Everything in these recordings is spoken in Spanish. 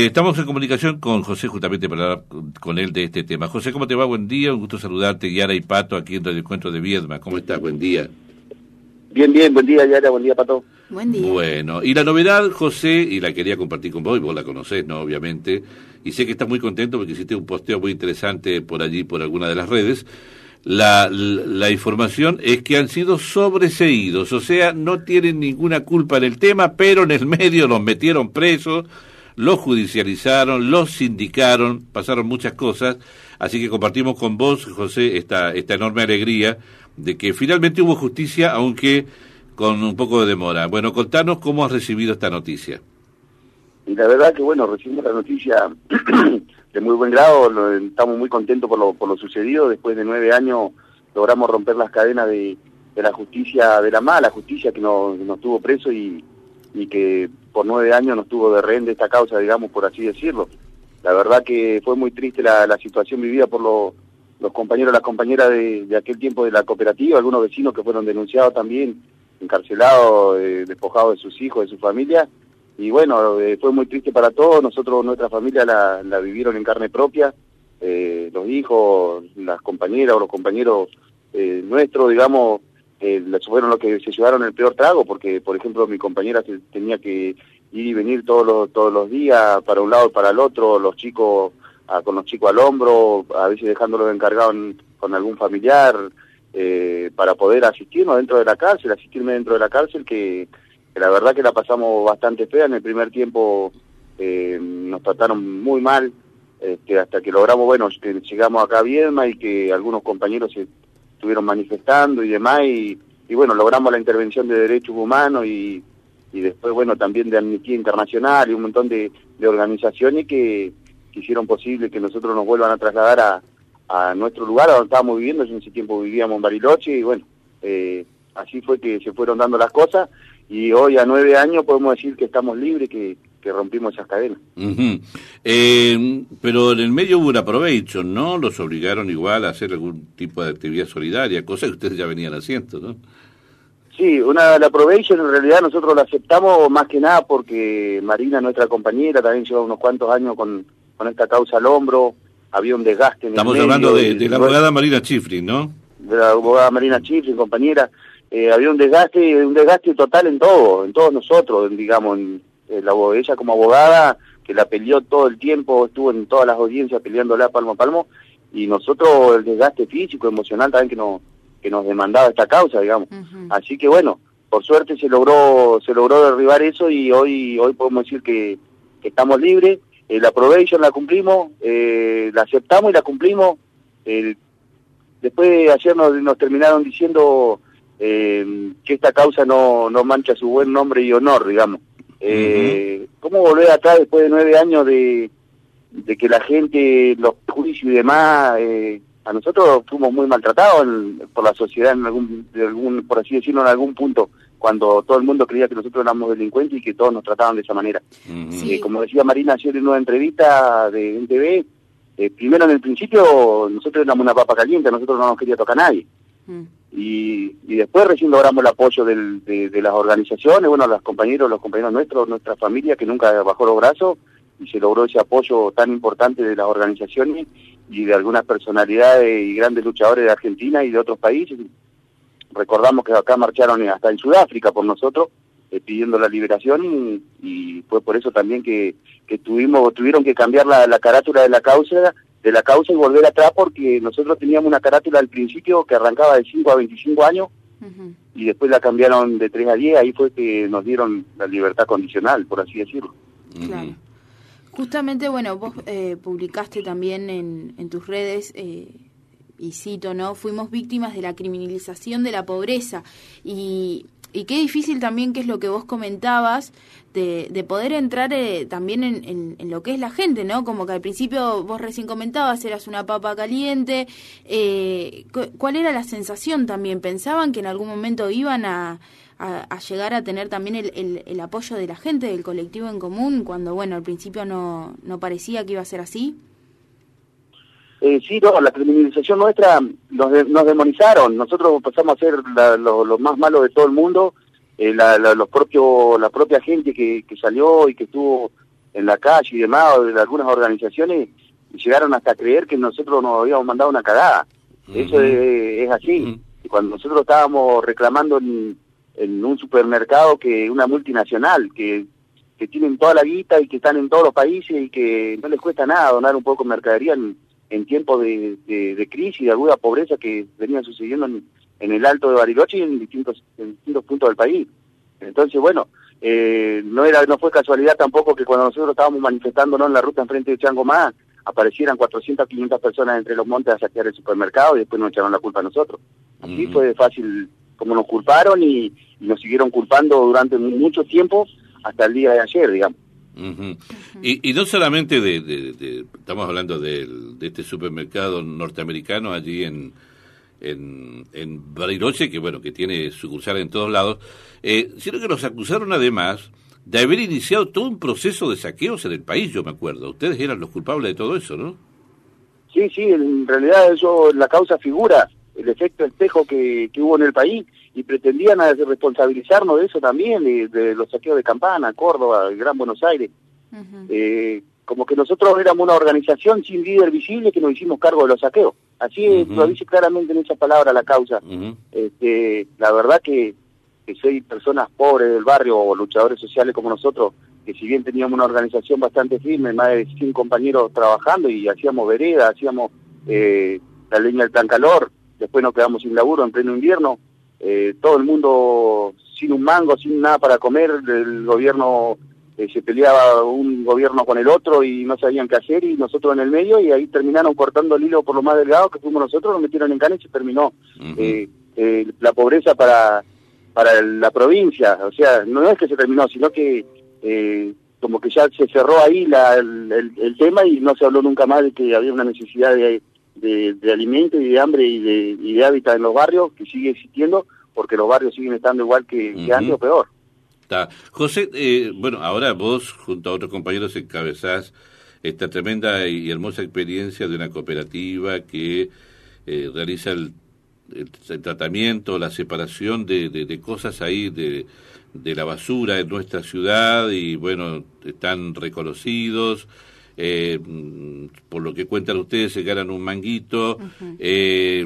Estamos en comunicación con José justamente para hablar con él de este tema. José, ¿cómo te va? Buen día, un gusto saludarte, Yara y Pato, aquí en el Encuentro de Viedma. ¿Cómo estás? Buen día. Bien, bien, buen día, Yara, buen día, Pato. Buen día. Bueno, y la novedad, José, y la quería compartir con vos, y vos la conocés, ¿no? Obviamente, y sé que estás muy contento porque hiciste un posteo muy interesante por allí, por alguna de las redes. La, la, información es que han sido sobreseídos, o sea, no tienen ninguna culpa en el tema, pero en el medio los metieron presos, los judicializaron, los sindicaron, pasaron muchas cosas, así que compartimos con vos, José, esta, esta enorme alegría de que finalmente hubo justicia, aunque con un poco de demora. Bueno, contanos cómo has recibido esta noticia. Y la verdad que, bueno, recibimos la noticia de muy buen grado, estamos muy contentos por lo, por lo sucedido, después de nueve años logramos romper las cadenas de, de la justicia, de la mala justicia que nos, nos tuvo preso y, y que por nueve años nos tuvo de rehén de esta causa, digamos, por así decirlo. La verdad que fue muy triste la, la situación vivida por los compañeros, las compañeras de, de, aquel tiempo de la cooperativa, algunos vecinos que fueron denunciados también, encarcelados, eh, despojados de sus hijos, de su familia. Y bueno, eh, fue muy triste para todos, nosotros, nuestra familia la, la vivieron en carne propia, eh, los hijos, las compañeras o los compañeros eh, nuestros, digamos, eh, fueron los que se llevaron el peor trago, porque, por ejemplo, mi compañera tenía que ir y venir todos los, todos los días, para un lado y para el otro, los chicos con los chicos al hombro, a veces dejándolos encargados con algún familiar, eh, para poder asistirnos dentro de la cárcel, asistirme dentro de la cárcel, que, la verdad que la pasamos bastante fea, en el primer tiempo eh, nos trataron muy mal, este, hasta que logramos, bueno, que llegamos acá a Viedma y que algunos compañeros se estuvieron manifestando y demás, y, y bueno, logramos la intervención de derechos humanos y, y después, bueno, también de Amnistía Internacional y un montón de, de organizaciones que, hicieron posible que nosotros nos vuelvan a trasladar a, a nuestro lugar, a donde estábamos viviendo, en ese tiempo vivíamos en Bariloche, y bueno, eh, así fue que se fueron dando las cosas, y hoy a nueve años podemos decir que estamos libres, que, que rompimos esas cadenas. Uh -huh. eh, pero en el medio hubo un aprovecho, ¿no? Los obligaron igual a hacer algún tipo de actividad solidaria, cosa que ustedes ya venían haciendo, ¿no? Sí, una la probation en realidad nosotros la aceptamos más que nada porque Marina, nuestra compañera, también lleva unos cuantos años con, con esta causa al hombro, había un desgaste en Estamos el medio, hablando de, de la abogada Marina Chifrin, ¿no? De la abogada Marina Chifrin, compañera, eh, había un desgaste, un desgaste total en todo, en todos nosotros, digamos, en la, ella como abogada, que la peleó todo el tiempo, estuvo en todas las audiencias peleándola palmo a palmo, y nosotros el desgaste físico, emocional también que nos que nos demandaba esta causa, digamos. Uh -huh. Así que bueno, por suerte se logró se logró derribar eso y hoy hoy podemos decir que, que estamos libres. Eh, la probation la cumplimos, eh, la aceptamos y la cumplimos. Eh, después ayer nos, nos terminaron diciendo eh, que esta causa no, no mancha su buen nombre y honor, digamos. Eh, uh -huh. ¿Cómo volver atrás después de nueve años de, de que la gente, los juicios y demás, eh, a nosotros fuimos muy maltratados en, por la sociedad en algún, de algún, por así decirlo, en algún punto, cuando todo el mundo creía que nosotros éramos delincuentes y que todos nos trataban de esa manera. Uh -huh. sí. eh, como decía Marina ayer en una entrevista de NTV, eh, primero en el principio nosotros éramos una papa caliente, a nosotros no nos quería tocar nadie. Uh -huh. Y, y, después recién logramos el apoyo de, las organizaciones, bueno, los compañeros, los compañeros nuestros, nuestra familia que nunca bajó los brazos y se logró ese apoyo tan importante de las organizaciones y de algunas personalidades y grandes luchadores de Argentina y de otros países. Recordamos que acá marcharon hasta en Sudáfrica por nosotros, eh, pidiendo la liberación y, y, fue por eso también que, que tuvimos, tuvieron que cambiar la, la carátula de la causa de la causa y volver atrás porque nosotros teníamos una carátula al principio que arrancaba de 5 a 25 años uh -huh. y después la cambiaron de 3 a 10, ahí fue que nos dieron la libertad condicional, por así decirlo. Claro. Justamente, bueno, vos eh, publicaste también en, en tus redes, eh, y cito, ¿no? Fuimos víctimas de la criminalización de la pobreza. Y, y qué difícil también, que es lo que vos comentabas, de, de poder entrar eh, también en, en, lo que es la gente, ¿no? Como que al principio vos recién comentabas, eras una papa caliente. Eh, ¿Cuál era la sensación también? ¿Pensaban que en algún momento iban a a, a, llegar a tener también el, el, el, apoyo de la gente, del colectivo en común, cuando, bueno, al principio no, no parecía que iba a ser así? Eh, sí, no, la criminalización nuestra nos, de, nos demonizaron. Nosotros pasamos a ser los lo, lo más malos de todo el mundo. Eh, la, la, los propios, la propia gente que, que salió y que estuvo en la calle y demás, o de algunas organizaciones, llegaron hasta a creer que nosotros nos habíamos mandado una cagada. Eso es, así. Y cuando nosotros estábamos reclamando en, en, un supermercado que una multinacional, que, que tienen toda la guita y que están en todos los países y que no les cuesta nada donar un poco de mercadería en, en tiempos de, de, crisis, de alguna pobreza que venía sucediendo en, en el Alto de Bariloche y en distintos, en distintos puntos del país. Entonces, bueno, eh, no era no fue casualidad tampoco que cuando nosotros estábamos manifestándonos en la ruta enfrente de Changomá, aparecieran 400, 500 personas entre los montes a saquear el supermercado y después nos echaron la culpa a nosotros. Así fue fácil como nos culparon y, nos siguieron culpando durante mucho tiempo hasta el día de ayer, digamos. Y, y, no solamente de, estamos hablando de, este supermercado norteamericano allí en, en, en Bariloche, que bueno, que tiene sucursales en todos lados, eh, sino que nos acusaron además de haber iniciado todo un proceso de saqueos en el país, yo me acuerdo. Ustedes eran los culpables de todo eso, ¿no? Sí, sí, en realidad eso, la causa figura, el efecto espejo que, que hubo en el país, y pretendían responsabilizarnos de eso también, de, los saqueos de Campana, Córdoba, Gran Buenos Aires. eh, como que nosotros éramos una organización sin líder visible que nos hicimos cargo de los saqueos. Así lo dice claramente en esa palabra la causa. este, la verdad que que soy personas pobres del barrio o luchadores sociales como nosotros, que si bien teníamos una organización bastante firme, más de 100 compañeros trabajando y hacíamos vereda, hacíamos eh, la leña del plan calor, después nos quedamos sin laburo en pleno invierno, eh, todo el mundo sin un mango, sin nada para comer, el gobierno eh, se peleaba un gobierno con el otro y no sabían qué hacer y nosotros en el medio y ahí terminaron cortando el hilo por lo más delgado que fuimos nosotros, nos metieron en cana y se terminó. la pobreza para para la provincia, o sea, no es que se terminó, sino que eh, como que ya se cerró ahí la, el, tema y no se habló nunca más de que había una necesidad de, de, alimento y de hambre y de, y de hábitat en los barrios, que sigue existiendo, porque los barrios siguen estando igual que, antes o peor. Está. José, eh, bueno, ahora vos junto a otros compañeros encabezás esta tremenda y hermosa experiencia de una cooperativa que eh, realiza el el, tratamiento, la separación de, de, cosas ahí de, de, la basura en nuestra ciudad y bueno, están reconocidos. Eh, por lo que cuentan ustedes, se ganan un manguito. eh,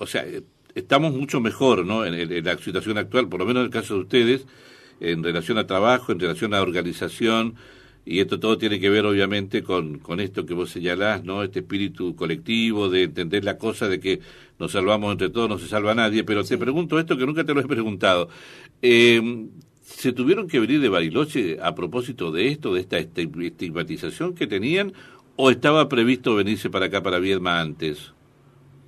o sea, estamos mucho mejor ¿no? En, en, la situación actual, por lo menos en el caso de ustedes, en relación a trabajo, en relación a organización. Y esto todo tiene que ver, obviamente, con, con esto que vos señalás, ¿no? Este espíritu colectivo de entender la cosa de que nos salvamos entre todos, no se salva nadie. Pero te pregunto esto que nunca te lo he preguntado. Eh, ¿Se tuvieron que venir de Bariloche a propósito de esto, de esta estigmatización que tenían, o estaba previsto venirse para acá, para Viedma, antes?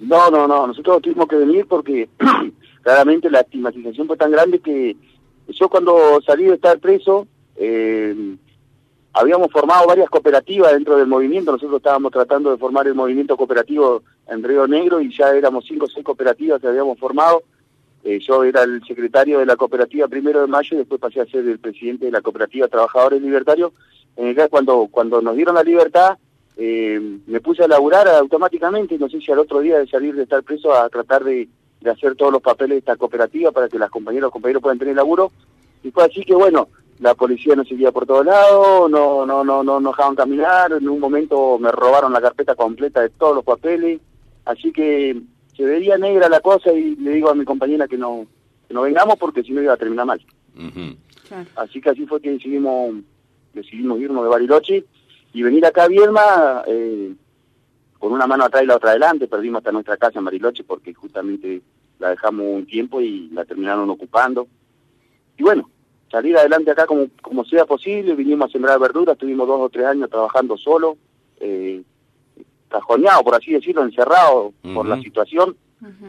No, no, no. Nosotros tuvimos que venir porque claramente la estigmatización fue tan grande que yo cuando salí de estar preso... Eh, habíamos formado varias cooperativas dentro del movimiento, nosotros estábamos tratando de formar el movimiento cooperativo en Río Negro y ya éramos cinco o seis cooperativas que habíamos formado. Eh, yo era el secretario de la cooperativa primero de mayo y después pasé a ser el presidente de la cooperativa Trabajadores Libertarios. En el cuando, cuando nos dieron la libertad, eh, me puse a laburar automáticamente, no sé si al otro día de salir de estar preso a tratar de, de hacer todos los papeles de esta cooperativa para que las compañeras y compañeros puedan tener laburo. Y fue así que bueno, la policía nos seguía por todos lados, no, no, no, no nos dejaban caminar, en un momento me robaron la carpeta completa de todos los papeles, así que se veía negra la cosa y le digo a mi compañera que no, que no vengamos porque si no iba a terminar mal. Así que así fue que decidimos, decidimos irnos de Bariloche y venir acá a Vierma eh, con una mano atrás y la otra adelante, perdimos hasta nuestra casa en Bariloche porque justamente la dejamos un tiempo y la terminaron ocupando. Y bueno, salir adelante acá como, como sea posible, vinimos a sembrar verduras, tuvimos dos o tres años trabajando solo, eh, cajoneado, por así decirlo, encerrado por la situación,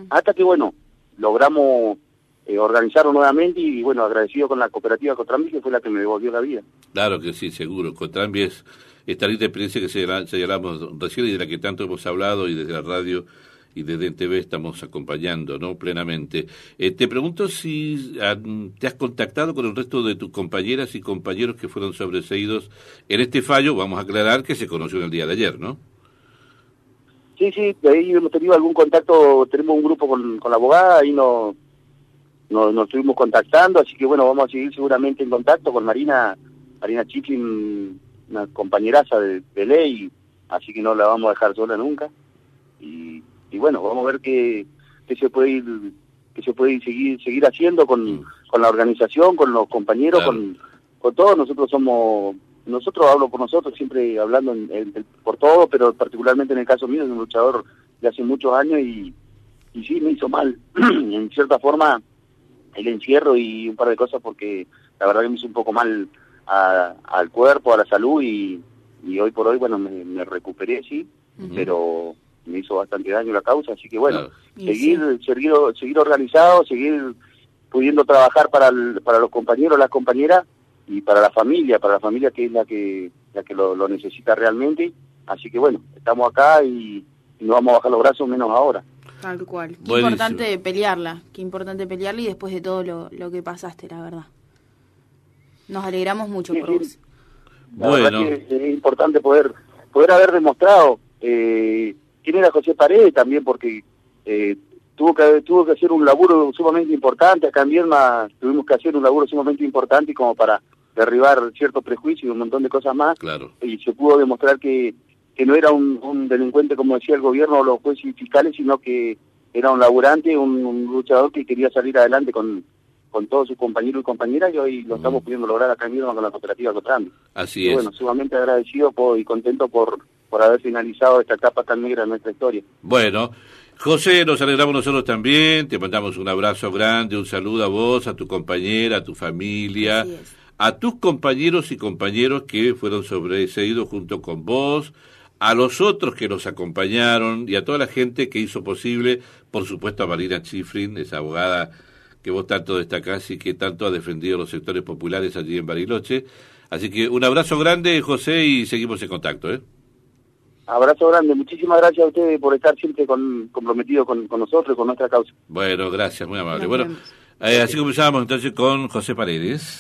hasta que, bueno, logramos eh, organizarlo nuevamente y, bueno, agradecido con la cooperativa Cotrambi, que fue la que me devolvió la vida. Claro que sí, seguro. Cotrambi es esta linda experiencia que señalamos recién y de la que tanto hemos hablado y desde la radio y desde TV estamos acompañando no plenamente. Eh, te pregunto si te has contactado con el resto de tus compañeras y compañeros que fueron sobreseídos en este fallo, vamos a aclarar que se conoció en el día de ayer, ¿no? Sí, sí, de ahí hemos tenido algún contacto, tenemos un grupo con, con la abogada, ahí nos, nos, estuvimos contactando, así que bueno, vamos a seguir seguramente en contacto con Marina, Marina Chiflin, una compañeraza de, ley, así que no la vamos a dejar sola nunca. Y, y bueno, vamos a ver qué, qué se puede ir, qué se puede seguir seguir haciendo con, mm. con la organización, con los compañeros, con, con todos. Nosotros somos, nosotros hablo por nosotros, siempre hablando por todo, pero particularmente en el caso mío, es un luchador de hace muchos años y, y sí, me hizo mal. en cierta forma, el encierro y un par de cosas porque la verdad que me hizo un poco mal al cuerpo, a la salud y, y hoy por hoy, bueno, me, recuperé, sí, pero me hizo bastante daño la causa, así que bueno, seguir, seguir, seguir organizado, seguir pudiendo trabajar para, para los compañeros, las compañeras y para la familia, para la familia que es la que, la que lo, necesita realmente, así que bueno, estamos acá y, no vamos a bajar los brazos menos ahora. Tal cual. Qué importante pelearla, qué importante pelearla y después de todo lo, lo que pasaste, la verdad. Nos alegramos mucho por vos. bueno. es, importante poder poder haber demostrado eh, quién era José Paredes también, porque eh, tuvo que tuvo que hacer un laburo sumamente importante. Acá en Vierma tuvimos que hacer un laburo sumamente importante como para derribar ciertos prejuicios y un montón de cosas más. Claro. Y se pudo demostrar que, que no era un, delincuente, como decía el gobierno o los jueces y fiscales, sino que era un laburante, un luchador que quería salir adelante con con todos sus compañeros y compañeras y hoy lo estamos pudiendo lograr acá mismo con la cooperativa Cotrán. Así es. Bueno, sumamente agradecido y contento por, por haber finalizado esta etapa tan negra en nuestra historia. Bueno, José, nos alegramos nosotros también, te mandamos un abrazo grande, un saludo a vos, a tu compañera, a tu familia, a tus compañeros y compañeros que fueron sobreseídos junto con vos, a los otros que nos acompañaron y a toda la gente que hizo posible, por supuesto a Marina Chifrin, esa abogada que vos tanto destacás y que tanto ha defendido los sectores populares allí en Bariloche. Así que un abrazo grande, José, y seguimos en contacto. ¿eh? Abrazo grande, muchísimas gracias a ustedes por estar siempre con, comprometidos con, con nosotros, con nuestra causa. Bueno, gracias, muy amable. bueno, eh, así comenzamos entonces con José Paredes.